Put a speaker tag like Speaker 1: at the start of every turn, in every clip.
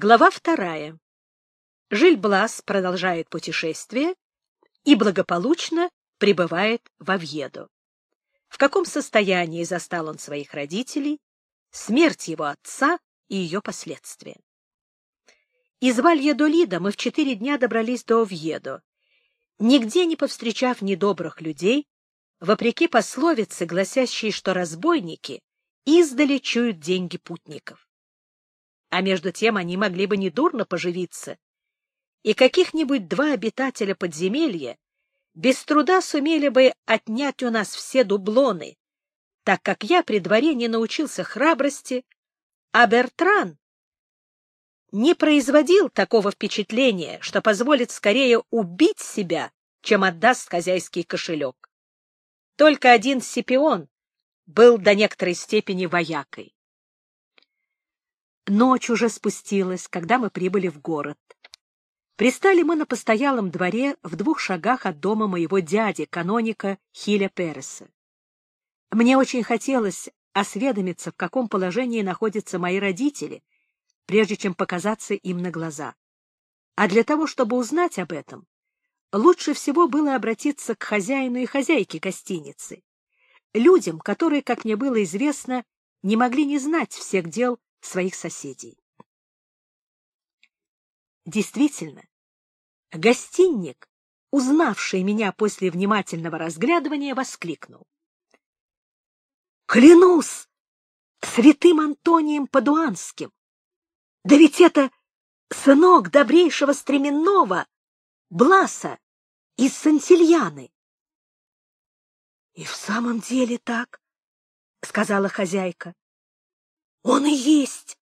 Speaker 1: Глава вторая. Жиль-Блас продолжает путешествие и благополучно прибывает в Овьедо. В каком состоянии застал он своих родителей, смерть его отца и ее последствия. Из Вальедолида мы в четыре дня добрались до Овьедо, нигде не повстречав недобрых людей, вопреки пословице, гласящей, что разбойники издали чуют деньги путников. А между тем они могли бы недурно поживиться, и каких-нибудь два обитателя подземелья без труда сумели бы отнять у нас все дублоны, так как я при дворе не научился храбрости, а Бертран не производил такого впечатления, что позволит скорее убить себя, чем отдаст хозяйский кошелек. Только один Сипион был до некоторой степени воякой. Ночь уже спустилась, когда мы прибыли в город. Пристали мы на постоялом дворе в двух шагах от дома моего дяди, каноника Хиля Переса. Мне очень хотелось осведомиться, в каком положении находятся мои родители, прежде чем показаться им на глаза. А для того, чтобы узнать об этом, лучше всего было обратиться к хозяину и хозяйке гостиницы, людям, которые, как мне было известно, не могли не знать всех дел своих соседей. Действительно, гостинник, узнавший меня после внимательного разглядывания, воскликнул. «Клянусь святым Антонием Падуанским! Да ведь это сынок добрейшего стременного, Бласа из Сантильяны!» И в самом деле так, — сказала хозяйка. Он и есть.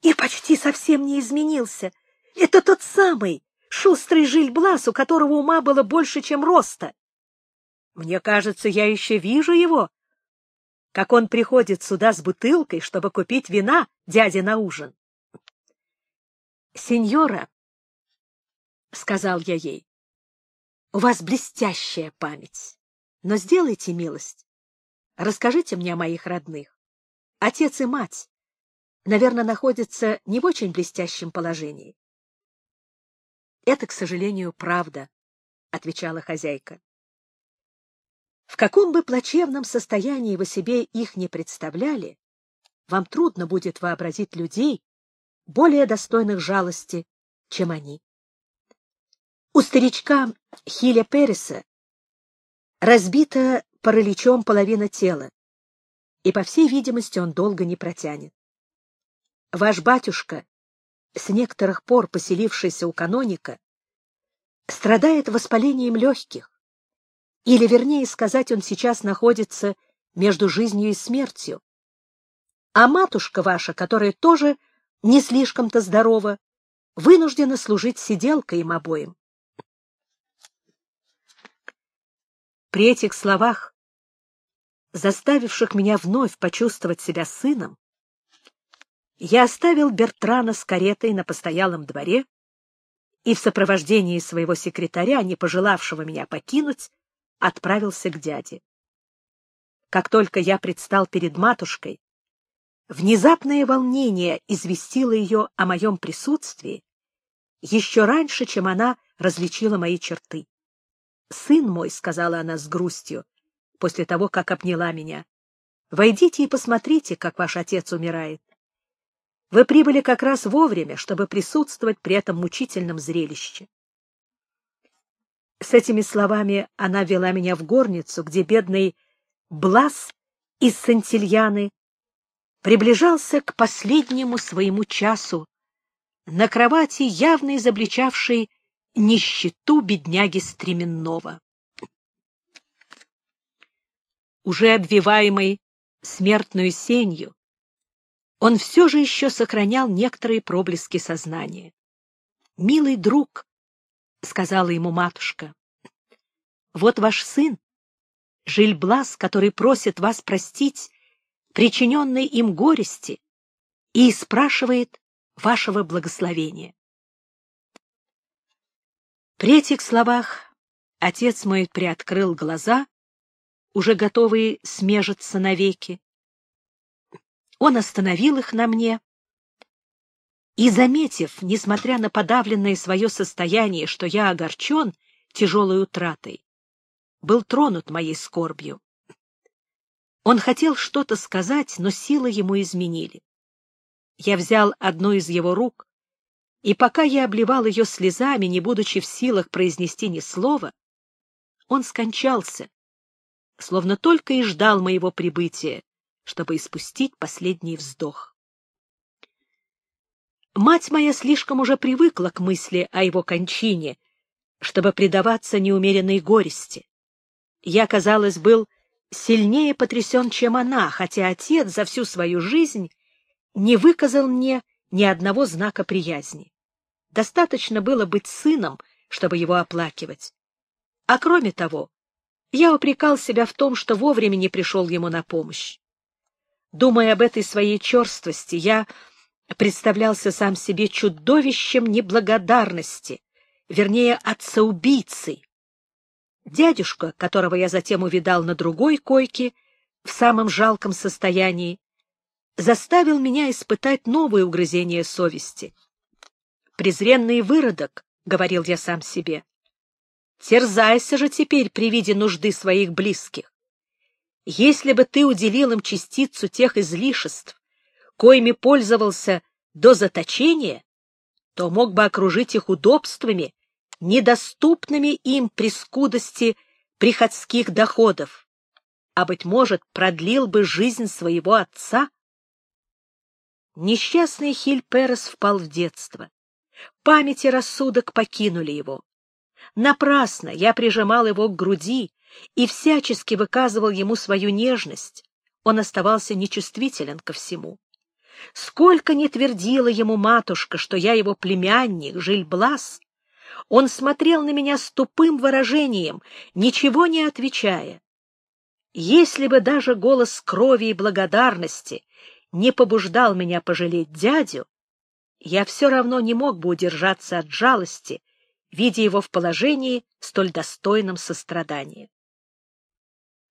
Speaker 1: И почти совсем не изменился. Это тот самый шустрый жильблас, у которого ума было больше, чем роста. Мне кажется, я еще вижу его, как он приходит сюда с бутылкой, чтобы купить вина дяде на ужин. — Сеньора, — сказал я ей, — у вас блестящая память. Но сделайте милость. Расскажите мне о моих родных. Отец и мать, наверное, находятся не в очень блестящем положении. — Это, к сожалению, правда, — отвечала хозяйка. В каком бы плачевном состоянии вы себе их не представляли, вам трудно будет вообразить людей, более достойных жалости, чем они. У старичка Хиля Переса Разбита параличом половина тела, и, по всей видимости, он долго не протянет. Ваш батюшка, с некоторых пор поселившийся у каноника, страдает воспалением легких, или, вернее сказать, он сейчас находится между жизнью и смертью. А матушка ваша, которая тоже не слишком-то здорова, вынуждена служить сиделкой им обоим. При этих словах, заставивших меня вновь почувствовать себя сыном, я оставил Бертрана с каретой на постоялом дворе и в сопровождении своего секретаря, не пожелавшего меня покинуть, отправился к дяде. Как только я предстал перед матушкой, внезапное волнение известило ее о моем присутствии еще раньше, чем она различила мои черты. «Сын мой», — сказала она с грустью, после того, как обняла меня, — «войдите и посмотрите, как ваш отец умирает. Вы прибыли как раз вовремя, чтобы присутствовать при этом мучительном зрелище». С этими словами она вела меня в горницу, где бедный Блас из Сантильяны приближался к последнему своему часу на кровати, явно изобличавшей нищету бедняги Стременного. Уже обвиваемый смертную сенью, он все же еще сохранял некоторые проблески сознания. «Милый друг», — сказала ему матушка, — «вот ваш сын, Жильблас, который просит вас простить причиненной им горести и спрашивает вашего благословения. При этих словах отец мой приоткрыл глаза, уже готовые смежиться навеки. Он остановил их на мне, И, заметив, несмотря на подавленное свое состояние, что я огорчен тяжелой утратой, был тронут моей скорбью. Он хотел что-то сказать, но силы ему изменили. Я взял одну из его рук, и пока я обливал ее слезами, не будучи в силах произнести ни слова, он скончался, словно только и ждал моего прибытия, чтобы испустить последний вздох. Мать моя слишком уже привыкла к мысли о его кончине, чтобы предаваться неумеренной горести. Я, казалось, был сильнее потрясен, чем она, хотя отец за всю свою жизнь не выказал мне ни одного знака приязни. Достаточно было быть сыном, чтобы его оплакивать. А кроме того, я упрекал себя в том, что вовремя не пришел ему на помощь. Думая об этой своей черствости, я представлялся сам себе чудовищем неблагодарности, вернее, отца-убийцей. Дядюшка, которого я затем увидал на другой койке, в самом жалком состоянии, заставил меня испытать новые угрызения совести. «Презренный выродок», — говорил я сам себе, — «терзайся же теперь при виде нужды своих близких. Если бы ты уделил им частицу тех излишеств, коими пользовался до заточения, то мог бы окружить их удобствами, недоступными им при скудости приходских доходов, а, быть может, продлил бы жизнь своего отца, Несчастный Хиль Перес впал в детство. Память и рассудок покинули его. Напрасно я прижимал его к груди и всячески выказывал ему свою нежность. Он оставался нечувствителен ко всему. Сколько не твердила ему матушка, что я его племянник, Жильблас, он смотрел на меня с тупым выражением, ничего не отвечая. Если бы даже голос крови и благодарности не побуждал меня пожалеть дядю, я все равно не мог бы удержаться от жалости, видя его в положении столь достойном сострадания.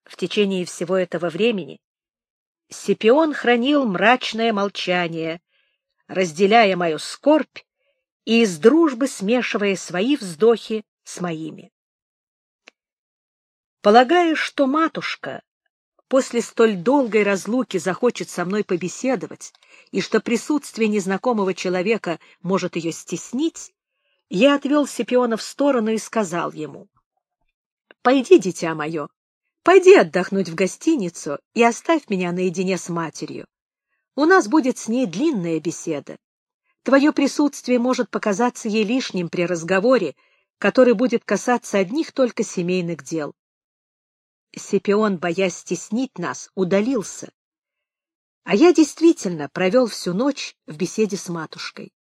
Speaker 1: В течение всего этого времени Сипион хранил мрачное молчание, разделяя мою скорбь и из дружбы смешивая свои вздохи с моими. Полагая, что матушка после столь долгой разлуки захочет со мной побеседовать, и что присутствие незнакомого человека может ее стеснить, я отвел Сипиона в сторону и сказал ему, «Пойди, дитя мое, пойди отдохнуть в гостиницу и оставь меня наедине с матерью. У нас будет с ней длинная беседа. Твое присутствие может показаться ей лишним при разговоре, который будет касаться одних только семейных дел. Сепион, боясь стеснить нас, удалился. А я действительно провел всю ночь в беседе с матушкой.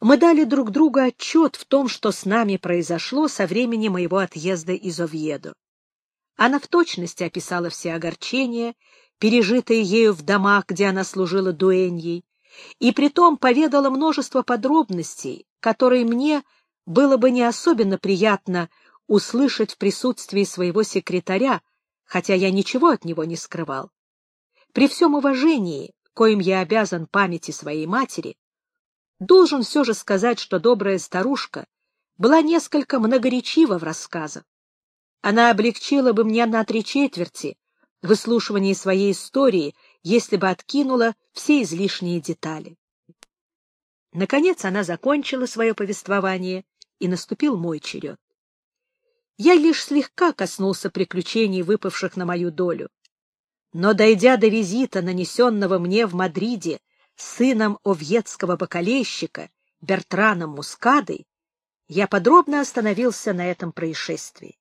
Speaker 1: Мы дали друг другу отчет в том, что с нами произошло со времени моего отъезда из Овьедо. Она в точности описала все огорчения, пережитые ею в домах, где она служила дуэньей, и притом поведала множество подробностей, которые мне было бы не особенно приятно услышать в присутствии своего секретаря, хотя я ничего от него не скрывал. При всем уважении, коим я обязан памяти своей матери, должен все же сказать, что добрая старушка была несколько многоречива в рассказах. Она облегчила бы мне на три четверти выслушивание своей истории, если бы откинула все излишние детали. Наконец она закончила свое повествование, и наступил мой черед. Я лишь слегка коснулся приключений, выпавших на мою долю. Но, дойдя до визита, нанесенного мне в Мадриде сыном овьетского бокалейщика Бертраном Мускадой, я подробно остановился на этом происшествии.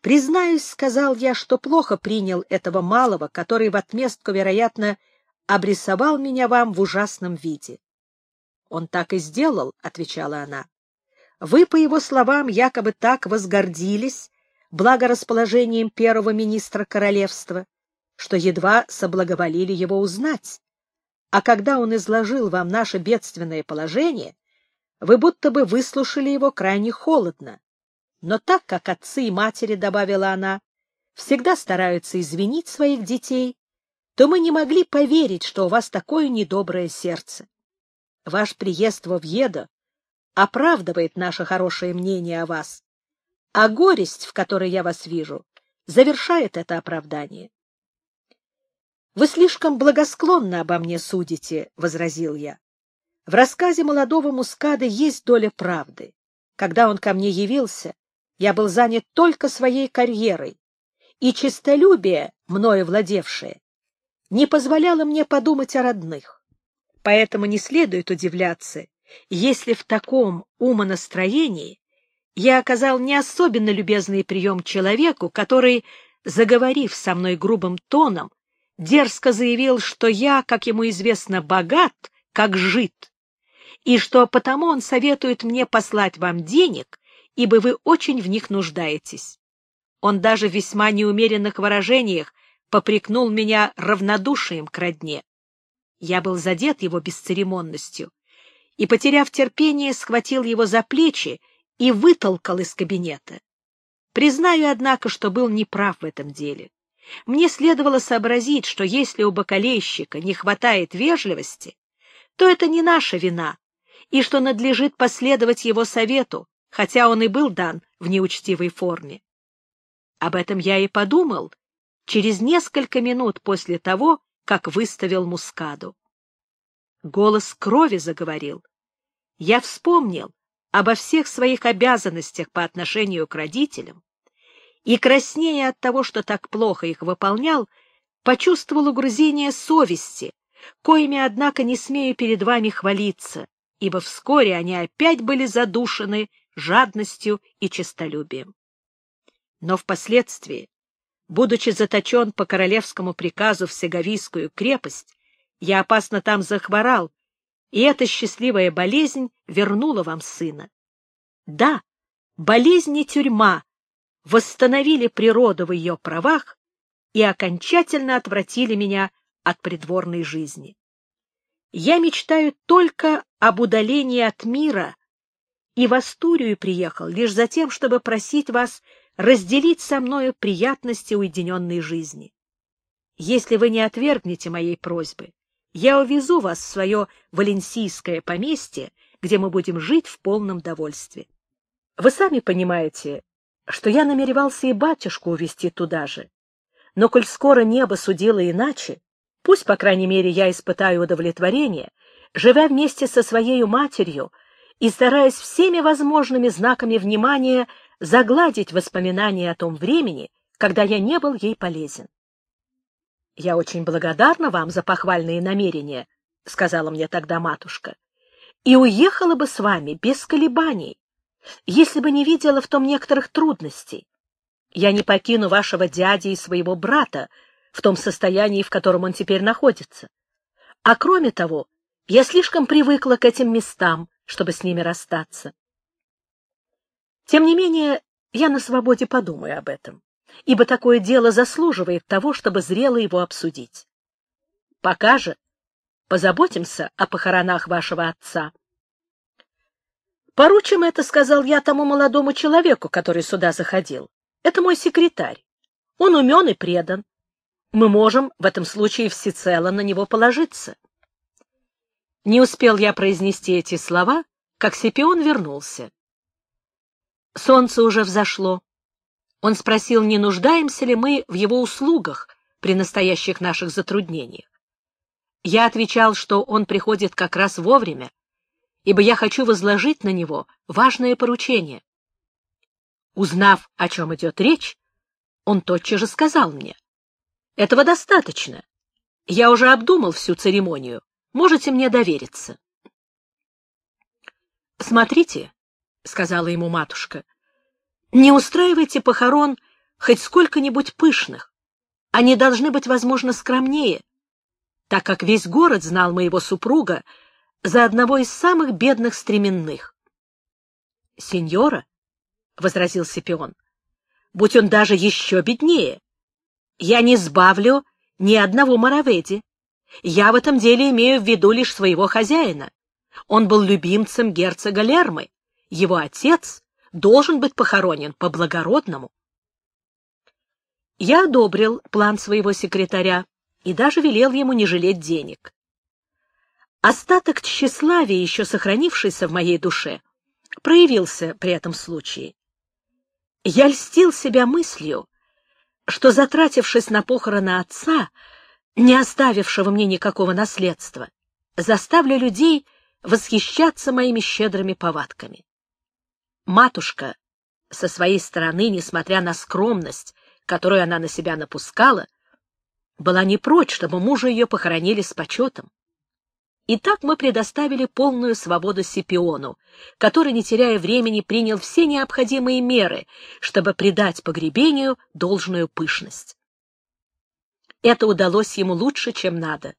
Speaker 1: «Признаюсь, — сказал я, — что плохо принял этого малого, который в отместку, вероятно, обрисовал меня вам в ужасном виде». «Он так и сделал», — отвечала она. Вы, по его словам, якобы так возгордились благорасположением первого министра королевства, что едва соблаговолили его узнать. А когда он изложил вам наше бедственное положение, вы будто бы выслушали его крайне холодно. Но так как отцы и матери, — добавила она, — всегда стараются извинить своих детей, то мы не могли поверить, что у вас такое недоброе сердце. Ваш приезд в Овьедо оправдывает наше хорошее мнение о вас, а горесть, в которой я вас вижу, завершает это оправдание. «Вы слишком благосклонно обо мне судите», — возразил я. «В рассказе молодого Мускада есть доля правды. Когда он ко мне явился, я был занят только своей карьерой, и честолюбие, мною владевшее, не позволяло мне подумать о родных. Поэтому не следует удивляться, если в таком умонастроении я оказал не особенно любезный прием человеку, который, заговорив со мной грубым тоном, дерзко заявил, что я, как ему известно, богат, как жид, и что потому он советует мне послать вам денег, ибо вы очень в них нуждаетесь. Он даже в весьма неумеренных выражениях попрекнул меня равнодушием к родне. Я был задет его бесцеремонностью и, потеряв терпение, схватил его за плечи и вытолкал из кабинета. Признаю, однако, что был неправ в этом деле. Мне следовало сообразить, что если у бокалейщика не хватает вежливости, то это не наша вина, и что надлежит последовать его совету, хотя он и был дан в неучтивой форме. Об этом я и подумал через несколько минут после того, как выставил мускаду. Голос крови заговорил. Я вспомнил обо всех своих обязанностях по отношению к родителям и, краснея от того, что так плохо их выполнял, почувствовал угрызение совести, коими, однако, не смею перед вами хвалиться, ибо вскоре они опять были задушены жадностью и честолюбием. Но впоследствии, будучи заточен по королевскому приказу в Сеговийскую крепость, я опасно там захворал, и эта счастливая болезнь вернула вам сына. Да, болезнь и тюрьма восстановили природу в ее правах и окончательно отвратили меня от придворной жизни. Я мечтаю только об удалении от мира и в Астурию приехал лишь за тем, чтобы просить вас разделить со мною приятности уединенной жизни. Если вы не отвергнете моей просьбы, я увезу вас в свое валенсийское поместье, где мы будем жить в полном довольстве. Вы сами понимаете, что я намеревался и батюшку увезти туда же. Но коль скоро небо судило иначе, пусть, по крайней мере, я испытаю удовлетворение, живя вместе со своей матерью и стараясь всеми возможными знаками внимания загладить воспоминания о том времени, когда я не был ей полезен. — Я очень благодарна вам за похвальные намерения, — сказала мне тогда матушка, — и уехала бы с вами без колебаний, если бы не видела в том некоторых трудностей. Я не покину вашего дяди и своего брата в том состоянии, в котором он теперь находится. А кроме того, я слишком привыкла к этим местам, чтобы с ними расстаться. Тем не менее, я на свободе подумаю об этом, ибо такое дело заслуживает того, чтобы зрело его обсудить. Пока же позаботимся о похоронах вашего отца. Поручим это, сказал я тому молодому человеку, который сюда заходил. Это мой секретарь. Он умен и предан. Мы можем в этом случае всецело на него положиться. Не успел я произнести эти слова, как Сипион вернулся. Солнце уже взошло. Он спросил, не нуждаемся ли мы в его услугах при настоящих наших затруднениях. Я отвечал, что он приходит как раз вовремя, ибо я хочу возложить на него важное поручение. Узнав, о чем идет речь, он тотчас же сказал мне, «Этого достаточно. Я уже обдумал всю церемонию. Можете мне довериться». «Смотрите», — сказала ему матушка, — «не устраивайте похорон хоть сколько-нибудь пышных. Они должны быть, возможно, скромнее, так как весь город знал моего супруга за одного из самых бедных стременных. — Сеньора, — возразил Сипион, — будь он даже еще беднее, я не сбавлю ни одного Мараведи. Я в этом деле имею в виду лишь своего хозяина. Он был любимцем герцога Лермы. Его отец должен быть похоронен по-благородному. Я одобрил план своего секретаря и даже велел ему не жалеть денег. Остаток тщеславия, еще сохранившийся в моей душе, проявился при этом случае. Я льстил себя мыслью, что, затратившись на похороны отца, не оставившего мне никакого наследства, заставлю людей восхищаться моими щедрыми повадками. Матушка, со своей стороны, несмотря на скромность, которую она на себя напускала, была не прочь, чтобы мужа ее похоронили с почетом. И так мы предоставили полную свободу Сипиону, который, не теряя времени, принял все необходимые меры, чтобы придать погребению должную пышность. Это удалось ему лучше, чем надо.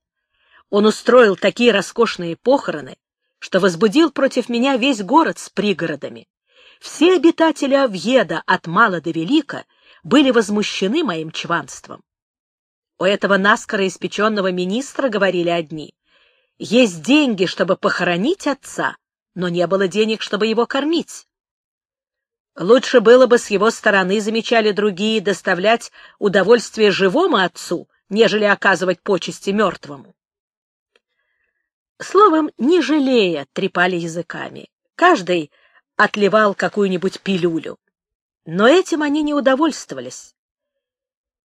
Speaker 1: Он устроил такие роскошные похороны, что возбудил против меня весь город с пригородами. Все обитатели Авьеда от мала до велика были возмущены моим чванством. У этого наскоро испеченного министра говорили одни — есть деньги, чтобы похоронить отца, но не было денег, чтобы его кормить. Лучше было бы с его стороны, замечали другие, доставлять удовольствие живому отцу, нежели оказывать почести мертвому. Словом, не жалея, трепали языками. Каждый отливал какую-нибудь пилюлю. Но этим они не удовольствовались.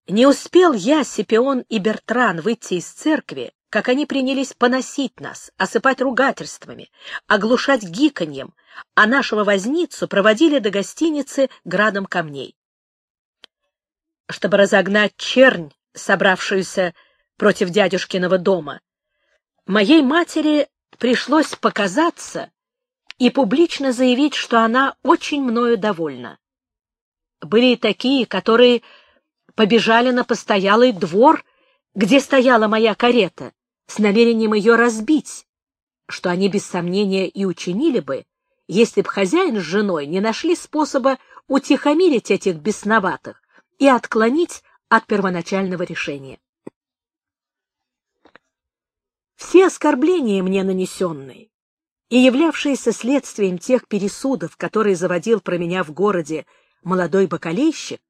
Speaker 1: Не успел я, Сипион и Бертран выйти из церкви, как они принялись поносить нас, осыпать ругательствами, оглушать гиканьем, а нашего возницу проводили до гостиницы градом камней. Чтобы разогнать чернь, собравшуюся против дядюшкиного дома, моей матери пришлось показаться и публично заявить, что она очень мною довольна. Были и такие, которые побежали на постоялый двор, где стояла моя карета, с намерением ее разбить, что они без сомнения и учинили бы, если б хозяин с женой не нашли способа утихомирить этих бесноватых и отклонить от первоначального решения. Все оскорбления мне нанесенные и являвшиеся следствием тех пересудов, которые заводил про меня в городе молодой бакалейщик,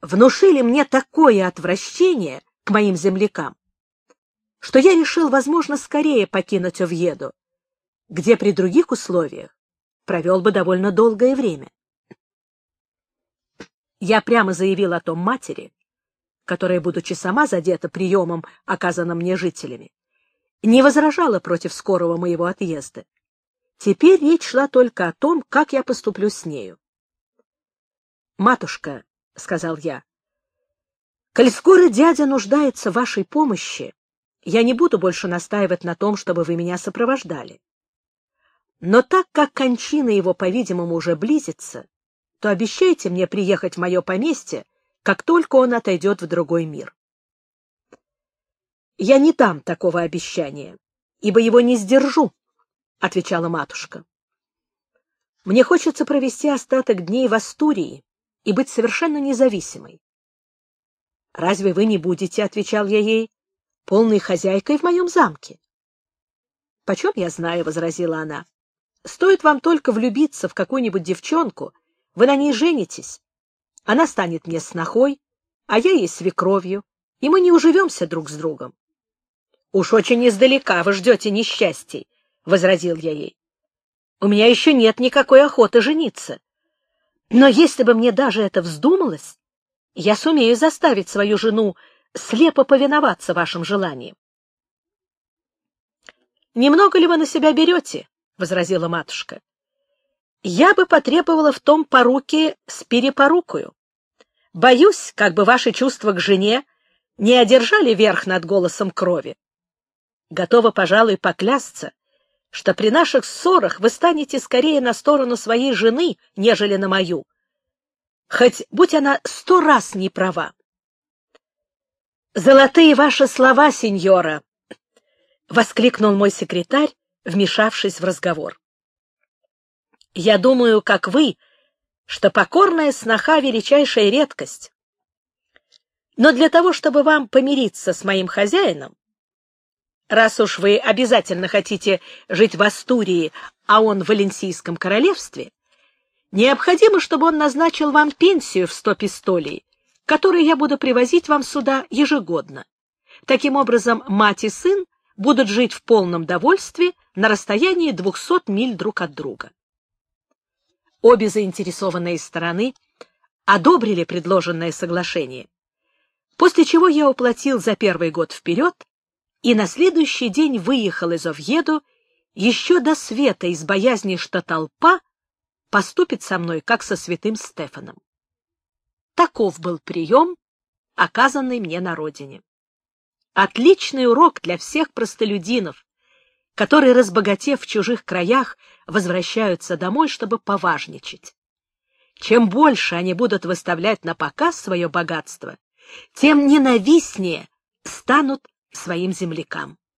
Speaker 1: внушили мне такое отвращение к моим землякам, что я решил, возможно, скорее покинуть Овьеду, где при других условиях провел бы довольно долгое время. Я прямо заявил о том матери, которая, будучи сама задета приемом, оказанным мне жителями, не возражала против скорого моего отъезда. Теперь речь шла только о том, как я поступлю с нею. «Матушка», — сказал я, — «коль скоро дядя нуждается в вашей помощи, я не буду больше настаивать на том, чтобы вы меня сопровождали. Но так как кончина его, по-видимому, уже близится, то обещайте мне приехать в мое поместье, как только он отойдет в другой мир. — Я не дам такого обещания, ибо его не сдержу, — отвечала матушка. — Мне хочется провести остаток дней в Астурии и быть совершенно независимой. — Разве вы не будете, — отвечал я ей, полной хозяйкой в моем замке. — Почем я знаю, — возразила она. — Стоит вам только влюбиться в какую-нибудь девчонку, вы на ней женитесь. Она станет мне снохой, а я ей свекровью, и мы не уживемся друг с другом. — Уж очень издалека вы ждете несчастий, — возразил я ей. — У меня еще нет никакой охоты жениться. Но если бы мне даже это вздумалось, я сумею заставить свою жену слепо повиноваться вашим желаниям. «Немного ли вы на себя берете?» — возразила матушка. «Я бы потребовала в том поруки с перепорукою. Боюсь, как бы ваши чувства к жене не одержали верх над голосом крови. Готова, пожалуй, поклясться, что при наших ссорах вы станете скорее на сторону своей жены, нежели на мою. Хоть будь она сто раз не права. «Золотые ваши слова, сеньора!» — воскликнул мой секретарь, вмешавшись в разговор. «Я думаю, как вы, что покорная сноха — величайшая редкость. Но для того, чтобы вам помириться с моим хозяином, раз уж вы обязательно хотите жить в Астурии, а он в Валенсийском королевстве, необходимо, чтобы он назначил вам пенсию в сто пистолей, которые я буду привозить вам сюда ежегодно. Таким образом, мать и сын будут жить в полном довольстве на расстоянии 200 миль друг от друга. Обе заинтересованные стороны одобрили предложенное соглашение, после чего я уплатил за первый год вперед и на следующий день выехал из Овьеду еще до света из боязни, что толпа поступит со мной, как со святым Стефаном. Таков был прием, оказанный мне на родине. Отличный урок для всех простолюдинов, которые, разбогатев в чужих краях, возвращаются домой, чтобы поважничать. Чем больше они будут выставлять на показ свое богатство, тем ненавистнее станут своим землякам.